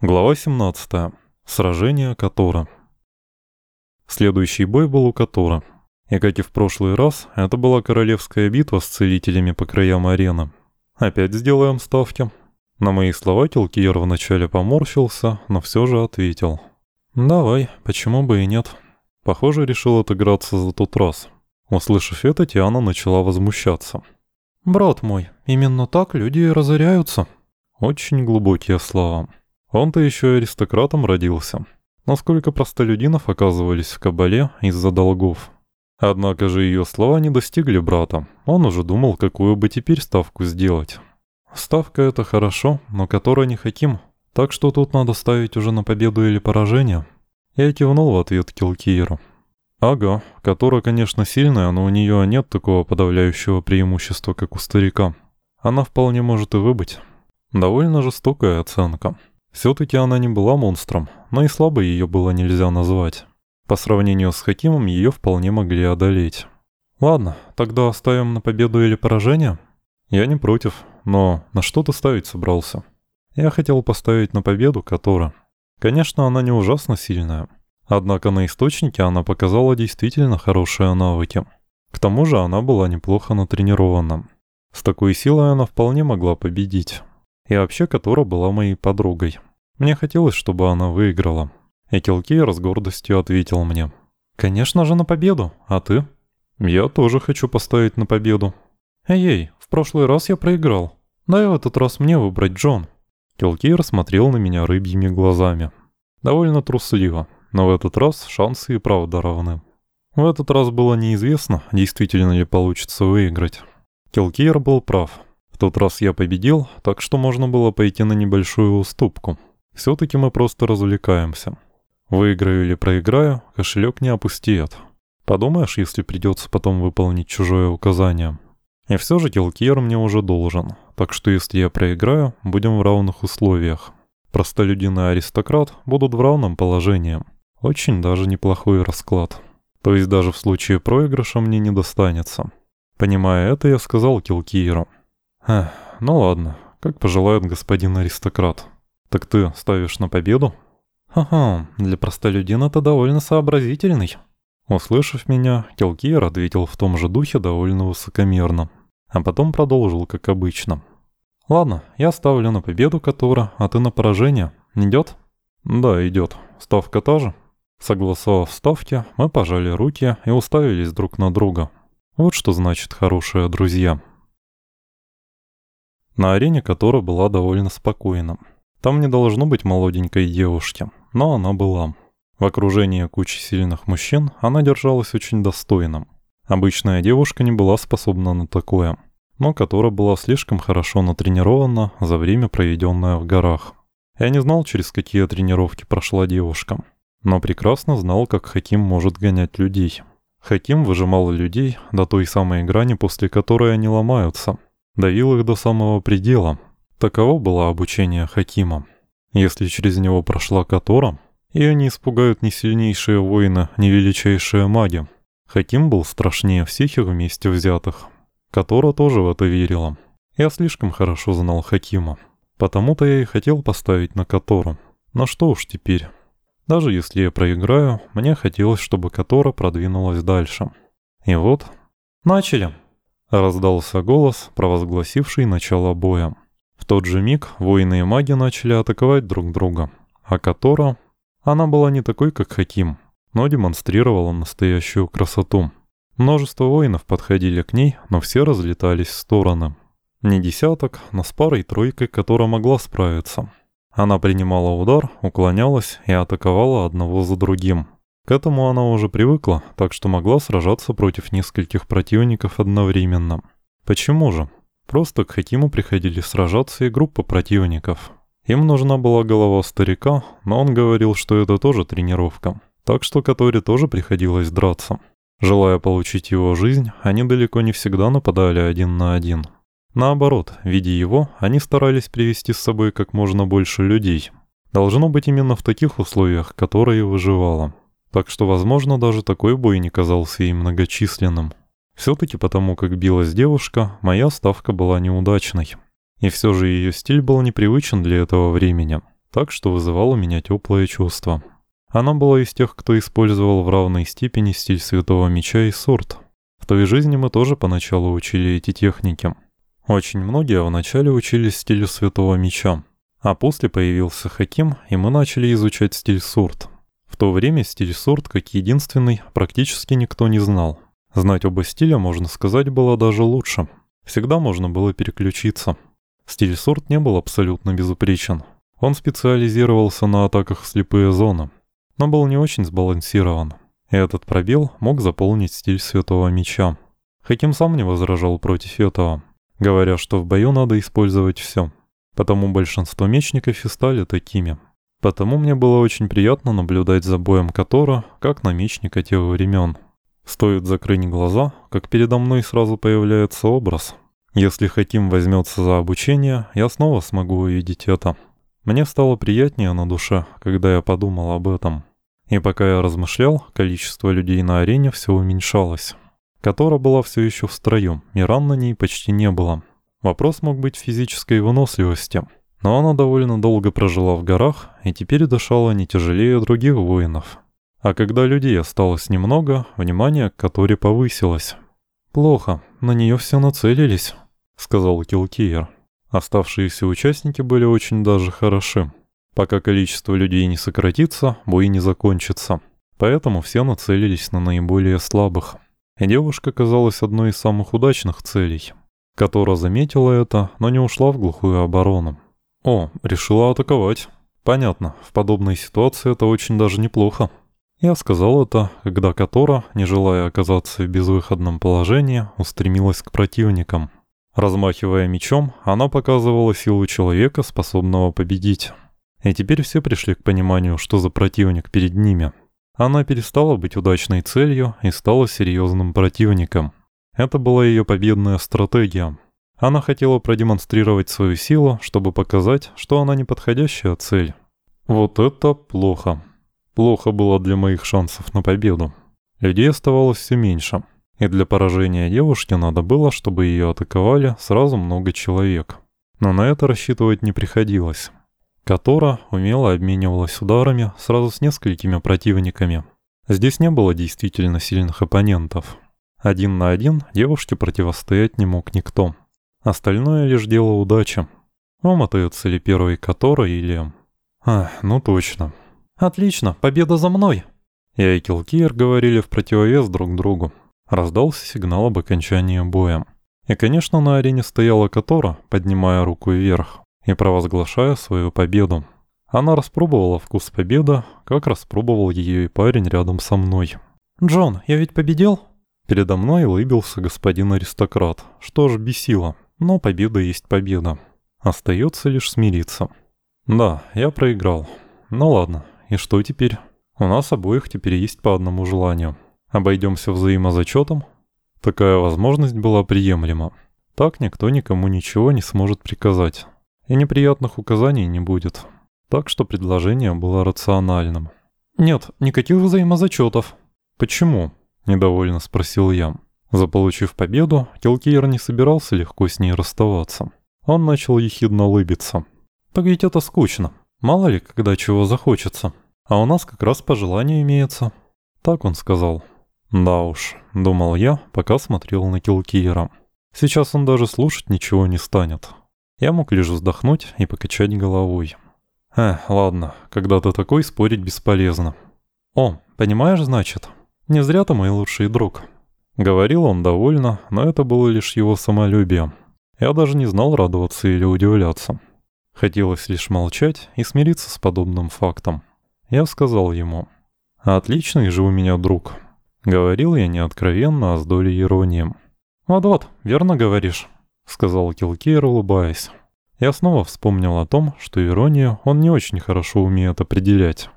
Глава 17. Сражение Котора. Следующий бой был у Котора. И как и в прошлый раз, это была королевская битва с целителями по краям арены. Опять сделаем ставки. На мои слова Килкиер вначале поморщился, но все же ответил. «Давай, почему бы и нет?» Похоже, решил отыграться за тот раз. Услышав это, Тиана начала возмущаться. «Брат мой, именно так люди и разоряются». Очень глубокие слова. Он-то еще аристократом родился. Насколько простолюдинов оказывались в кабале из-за долгов. Однако же ее слова не достигли брата. Он уже думал, какую бы теперь ставку сделать. Ставка это хорошо, но которая не хотим. Так что тут надо ставить уже на победу или поражение. Я кивнул в ответ Килкиеру. Ага, которая, конечно, сильная, но у нее нет такого подавляющего преимущества, как у старика. Она вполне может и выбыть. Довольно жестокая оценка. Все-таки она не была монстром, но и слабой ее было нельзя назвать. По сравнению с Хакимом ее вполне могли одолеть. Ладно, тогда оставим на победу или поражение? Я не против, но на что ты ставить собрался? Я хотел поставить на победу Котора. Конечно, она не ужасно сильная. Однако на источнике она показала действительно хорошие навыки. К тому же она была неплохо натренирована. С такой силой она вполне могла победить. И вообще, которая была моей подругой. Мне хотелось, чтобы она выиграла. И Килкейр с гордостью ответил мне. «Конечно же на победу, а ты?» «Я тоже хочу поставить на победу». «Эй-эй, в прошлый раз я проиграл. Дай в этот раз мне выбрать Джон». Килкейр смотрел на меня рыбьими глазами. Довольно трусливо, но в этот раз шансы и правда равны. В этот раз было неизвестно, действительно ли получится выиграть. Килкейр был прав. В тот раз я победил, так что можно было пойти на небольшую уступку. Все-таки мы просто развлекаемся. Выиграю или проиграю, кошелек не опустеет. Подумаешь, если придется потом выполнить чужое указание. И все же Килкиер мне уже должен, так что если я проиграю, будем в равных условиях. Простолюдин и аристократ будут в равном положении. Очень даже неплохой расклад. То есть даже в случае проигрыша мне не достанется. Понимая это, я сказал Килкиеру. Эх, ну ладно, как пожелает господин аристократ. Так ты ставишь на победу? Ага, для простолюдина ты довольно сообразительный. Услышав меня, Келкиер ответил в том же духе довольно высокомерно, а потом продолжил, как обычно. «Ладно, я ставлю на победу Катура, а ты на поражение. Идет?» «Да, идет. Ставка та же». Согласовав ставки, мы пожали руки и уставились друг на друга. Вот что значит хорошие друзья на арене которая была довольно спокойна. Там не должно быть молоденькой девушки, но она была. В окружении кучи сильных мужчин она держалась очень достойно. Обычная девушка не была способна на такое, но которая была слишком хорошо натренирована за время, проведенное в горах. Я не знал, через какие тренировки прошла девушка, но прекрасно знал, как Хаким может гонять людей. Хаким выжимал людей до той самой грани, после которой они ломаются – давил их до самого предела. Таково было обучение Хакима. Если через него прошла Катора, ее не испугают ни сильнейшие воины, ни величайшие маги. Хаким был страшнее всех их вместе взятых. Катора тоже в это верила. Я слишком хорошо знал Хакима. Потому-то я и хотел поставить на Катору. Но что уж теперь. Даже если я проиграю, мне хотелось, чтобы Катора продвинулась дальше. И вот... Начали! Раздался голос, провозгласивший начало боя. В тот же миг воины и маги начали атаковать друг друга. А Котора... Она была не такой, как Хаким, но демонстрировала настоящую красоту. Множество воинов подходили к ней, но все разлетались в стороны. Не десяток, но с парой-тройкой, которая могла справиться. Она принимала удар, уклонялась и атаковала одного за другим. К этому она уже привыкла, так что могла сражаться против нескольких противников одновременно. Почему же? Просто к Хакиму приходили сражаться и группа противников. Им нужна была голова старика, но он говорил, что это тоже тренировка. Так что Катори тоже приходилось драться. Желая получить его жизнь, они далеко не всегда нападали один на один. Наоборот, видя его, они старались привести с собой как можно больше людей. Должно быть именно в таких условиях, которые выживала. Так что, возможно, даже такой бой не казался ей многочисленным. Все-таки потому, как билась девушка, моя ставка была неудачной. И все же ее стиль был непривычен для этого времени. так что вызывало у меня теплое чувство. Она была из тех, кто использовал в равной степени стиль Святого Меча и сорт. В той жизни мы тоже поначалу учили эти техники. Очень многие вначале учились стилю Святого Меча, а после появился Хаким, и мы начали изучать стиль сорт. В то время стиль сорт, как единственный, практически никто не знал. Знать оба стиля, можно сказать, было даже лучше. Всегда можно было переключиться. Стиль сорт не был абсолютно безупречен. Он специализировался на атаках в слепые зоны, но был не очень сбалансирован. И этот пробел мог заполнить стиль Святого Меча. Хаким сам не возражал против этого, говоря, что в бою надо использовать все. Потому большинство мечников и стали такими. Потому мне было очень приятно наблюдать за боем Котора, как на мечника тех времен. Стоит закрыть глаза, как передо мной сразу появляется образ. Если Хаким возьмется за обучение, я снова смогу увидеть это. Мне стало приятнее на душе, когда я подумал об этом. И пока я размышлял, количество людей на арене все уменьшалось. Котора была все еще в строю, и ран на ней почти не было. Вопрос мог быть в физической выносливости, но она довольно долго прожила в горах и теперь дышала не тяжелее других воинов. А когда людей осталось немного, внимание к Которе повысилось. «Плохо, на нее все нацелились», — сказал Килкиер. Оставшиеся участники были очень даже хороши. Пока количество людей не сократится, бой не закончится. Поэтому все нацелились на наиболее слабых. И девушка казалась одной из самых удачных целей. Которая заметила это, но не ушла в глухую оборону. О, решила атаковать. Понятно, в подобной ситуации это очень даже неплохо. Я сказал это, когда Котора, не желая оказаться в безвыходном положении, устремилась к противникам. Размахивая мечом, она показывала силу человека, способного победить. И теперь все пришли к пониманию, что за противник перед ними. Она перестала быть удачной целью и стала серьезным противником. Это была ее победная стратегия. Она хотела продемонстрировать свою силу, чтобы показать, что она неподходящая цель. Вот это плохо. Плохо было для моих шансов на победу. Людей оставалось все меньше. И для поражения девушки надо было, чтобы ее атаковали сразу много человек. Но на это рассчитывать не приходилось. Котора умело обменивалась ударами сразу с несколькими противниками. Здесь не было действительно сильных оппонентов. Один на один девушке противостоять не мог никто. Остальное лишь дело удачи. Омотаются ли первый Котора или... А, ну точно, «Отлично, победа за мной!» Я и Килкиер говорили в противовес друг другу. Раздался сигнал об окончании боя. И, конечно, на арене стояла Котора, поднимая руку вверх и провозглашая свою победу. Она распробовала вкус победы, как распробовал ее и парень рядом со мной. «Джон, я ведь победил?» Передо мной улыбился господин аристократ, что ж бесило, но победа есть победа. Остается лишь смириться. Да, я проиграл. Ну ладно, и что теперь? У нас обоих теперь есть по одному желанию. Обойдемся взаимозачетом? Такая возможность была приемлема. Так никто никому ничего не сможет приказать. И неприятных указаний не будет. Так что предложение было рациональным. «Нет, никаких взаимозачетов». «Почему?» – недовольно спросил я. Заполучив победу, Килкейр не собирался легко с ней расставаться. Он начал ехидно улыбиться. «Так ведь это скучно. Мало ли, когда чего захочется. А у нас как раз пожелание имеется. Так он сказал. Да уж, думал я, пока смотрел на Килкиера. Сейчас он даже слушать ничего не станет. Я мог лишь вздохнуть и покачать головой. Э, ладно, когда ты такой, спорить бесполезно. О, понимаешь, значит? Не зря ты мой лучший друг. Говорил он довольно, но это было лишь его самолюбие. Я даже не знал, радоваться или удивляться. Хотелось лишь молчать и смириться с подобным фактом. Я сказал ему, «Отличный же у меня друг». Говорил я не откровенно, а с долей иронии. «Вот-вот, верно говоришь», — сказал Килкейр, улыбаясь. Я снова вспомнил о том, что иронию он не очень хорошо умеет определять.